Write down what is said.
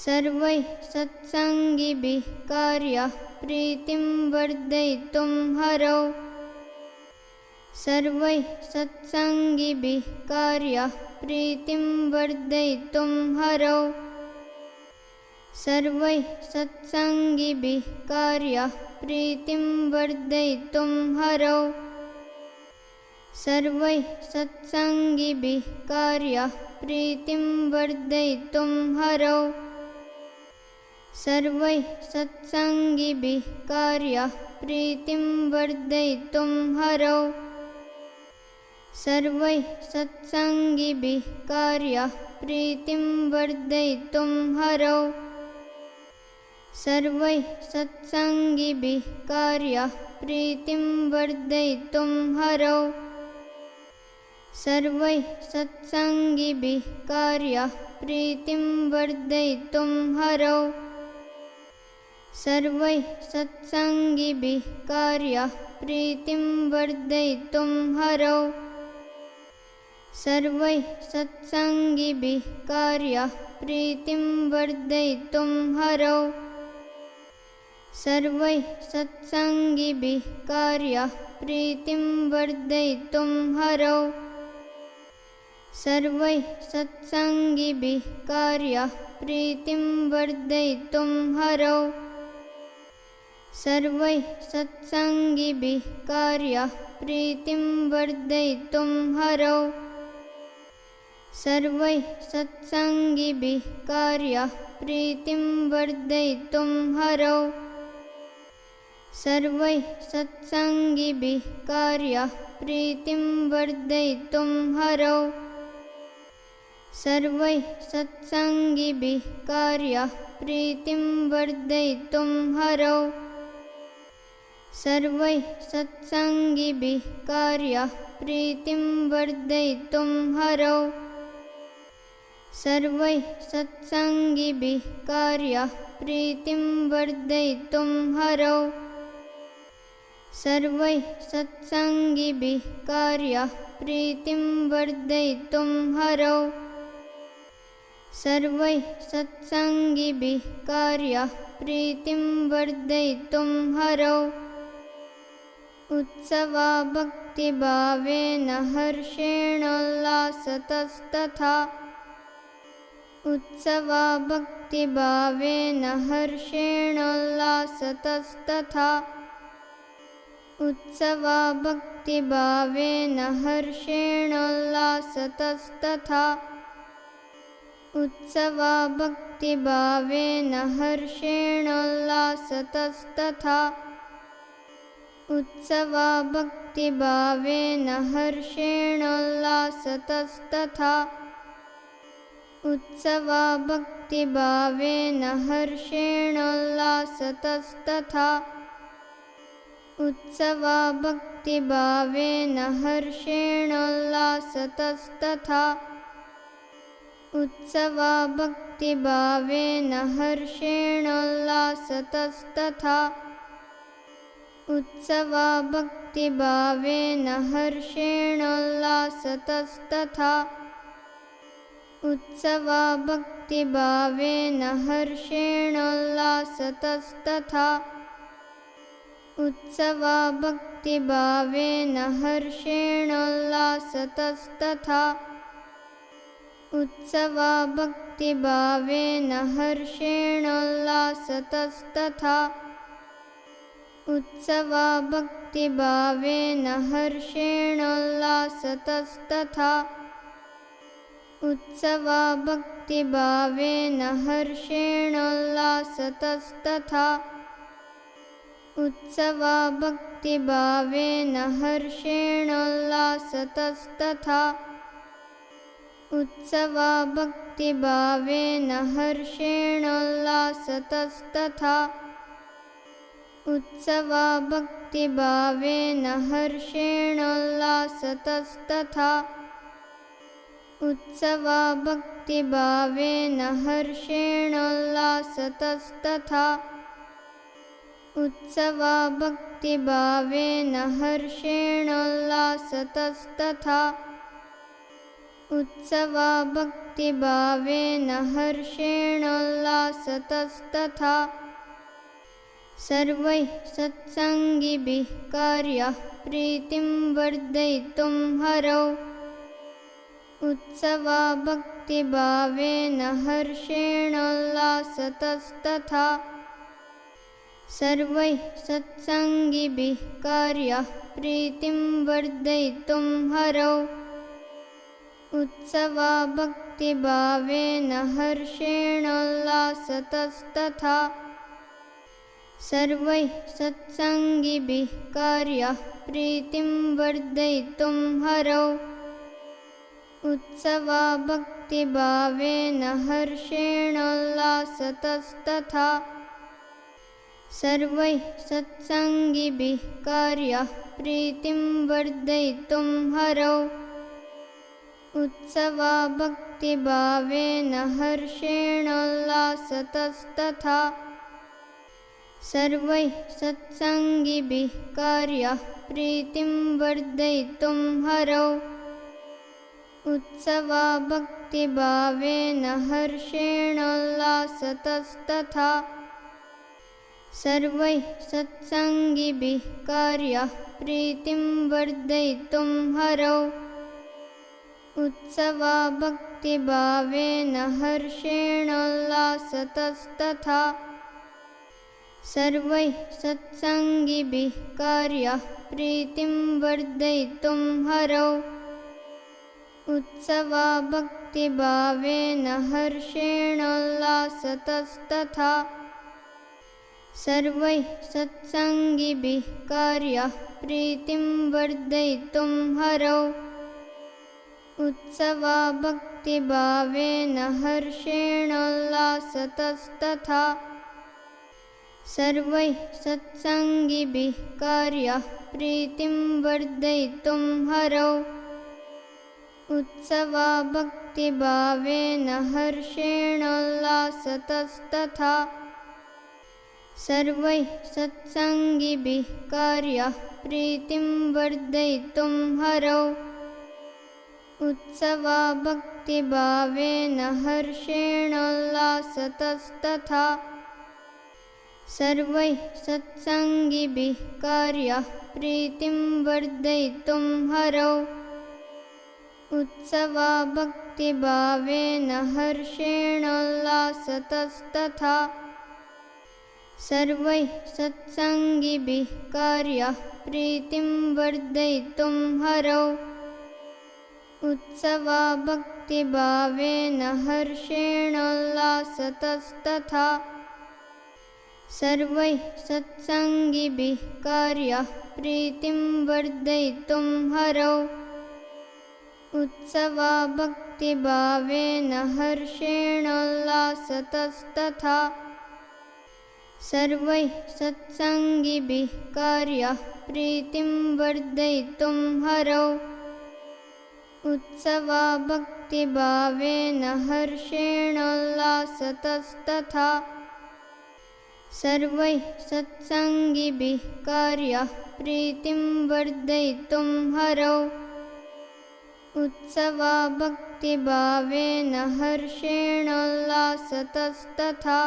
सर्वैः सत्सङ्गिभिः कार्यः प्रीतिं वर्धयितुं हरौ। सर्वैः सत्सङ्गिभिः कार्यः प्रीतिं वर्धयितुं हरौ। सर्वैः सत्सङ्गिभिः कार्यः प्रीतिं वर्धयितुं हरौ। सर्वैः सत्सङ्गिभिः कार्यः प्रीतिं वर्धयितुं हरौ सर्वैः सत्सङ्गिभिः कार्यः प्रीतिं वर्धयितुं हरौ। सर्वैः सत्सङ्गिभिः कार्यः प्रीतिं वर्धयितुं हरौ। सर्वैः सत्सङ्गिभिः कार्यः प्रीतिं वर्धयितुं हरौ। सर्वैः सत्सङ्गिभिः कार्यः प्रीतिं वर्धयितुं हरौ सर्वैः सत्सङ्गिभिः कार्यः प्रीतिं वर्धयितुं हरौ। सर्वैः सत्सङ्गिभिः कार्यः प्रीतिं वर्धयितुं हरौ। सर्वैः सत्सङ्गिभिः कार्यः प्रीतिं वर्धयितुं हरौ। सर्वैः सत्सङ्गिभिः कार्यः प्रीतिं वर्धयितुं हरौ सर्वैः सत्सङ्गिभिः कार्यः प्रीतिं वर्धयितुं हरौ। सर्वैः सत्सङ्गिभिः कार्यः प्रीतिं वर्धयितुं हरौ। सर्वैः सत्सङ्गिभिः कार्यः प्रीतिं वर्धयितुं हरौ। सर्वैः सत्सङ्गिभिः कार्यः प्रीतिं वर्धयितुं हरौ सर्वैः सत्सङ्गिभिः कार्यः प्रीतिं वर्धयितुं हरौ। सर्वैः सत्सङ्गिभिः कार्यः प्रीतिं वर्धयितुं हरौ। सर्वैः सत्सङ्गिभिः कार्यः प्रीतिं वर्धयितुं हरौ। सर्वैः सत्सङ्गिभिः कार्यः प्रीतिं वर्धयितुं हरौ उत्सवा भक्तिभावेन हर्षेणोल्लासतस्तथा उत्सवा भक्तिभावेन हर्षेणोल्लासतस्तथा उत्सवा भक्तिभावेन हर्षेणोल्लासतस्तथा उत्सवा भक्तिभावेन हर्षेणोल्लासतस्तथा उत्सवा भक्तिभावेन हर्षेणोल्लासतस्तथा उत्सवा भक्तिभावेन हर्षेणोल्लासतस्तथा उत्सवा भक्तिभावेन हर्षेणोल्लासतस्तथा उत्सवा भक्तिभावेन हर्षेणोल्लासतस्तथा उत्सवा भक्तिभावेन भक्तिभावेन हर्षेणोल्लासतस्तथा उत्सवा भक्तिभावेन भक्तिभावेन हर्षेणोल्लासतस्तथा उत्सवा भक्तिभावेन उत्सवा भक्तिभावेन भक्तिभावेन हर्षेणोल्लासतस्तथा सर्वैः सत्सङ्गिभिः कार्यः प्रीतिं वर्धयितुं हरौ। उत्सवा भक्तिभावेन हर्षेणोल्लासतस्तथा सर्वैः सत्सङ्गिभिः कार्यः प्रीतिं वर्धयितुं हरौ। उत्सवा भक्तिभावेन हर्षेणोल्लासतस्तथा सर्वैः सत्सङ्गिभिः कार्यः प्रीतिं वर्धयितुं हरौ। उत्सवा भक्तिभावेन हर्षेणोल्लासतस्तथा सर्वैः सत्सङ्गिभिः कार्यः प्रीतिं वर्धयितुं हरौ। उत्सवा भक्तिभावेन हर्षेणोल्लासतस्तथा सर्वैः सत्सङ्गिभिः कार्यः प्रीतिं वर्धयितुं हरौ। उत्सवा भक्तिभावेन हर्षेणोल्लासतस्तथा सर्वैः सत्सङ्गिभिः कार्यः प्रीतिं वर्धयितुं हरौ। उत्सवा भक्तिभावेन हर्षेणोल्लासतस्तथा सर्वैः सत्सङ्गिभिः कार्यः प्रीतिं वर्धयितुं हरौ। उत्सवा भक्तिभावेन हर्षेणोल्लासतस्तथा सर्वैः सत्सङ्गिभिः कार्यः प्रीतिं वर्धयितुं हरौ। उत्सवा भक्तिभावेन हर्षेणोल्लासतस्तथा सर्वैः सत्सङ्गिभिः कार्यः प्रीतिं वर्धयितुं हरौ। उत्सवा भक्तिभावेन हर्षेणोल्लासतस्तथा सर्वैः सत्सङ्गिभिः कार्यः प्रीतिं वर्धयितुं हरौ। उत्सवा भक्तिभावेन हर्षेणोल्लासतस्तथा सर्वैः सत्सङ्गिभिः कार्यः प्रीतिं वर्धयितुं हरौ। उत्सवा भक्तिभावेन हर्षेणोल्लासतस्तथा सर्वैः सत्सङ्गिभिः कार्यः प्रीतिं वर्धयितुं हरौ। उत्सवा भक्तिभावेन हर्षेणोल्लासतस्तथा सर्वैः सत्सङ्गिभिः कार्यः प्रीतिं वर्धयितुं हरौ। उत्सवा भक्तिभावेन हर्षेणोल्लासतस्तथा सर्वैः सत्सङ्गिभिः कार्यः प्रीतिं वर्धयितुं हरौ। उत्सवा भक्तिभावेन हर्षेणोल्लासतस्तथा सर्वैः सत्सङ्गिभिः कार्यः प्रीतिं वर्धयितुं हरौ। उत्सवा भक्तिभावेन हर्षेणोल्लासतस्तथा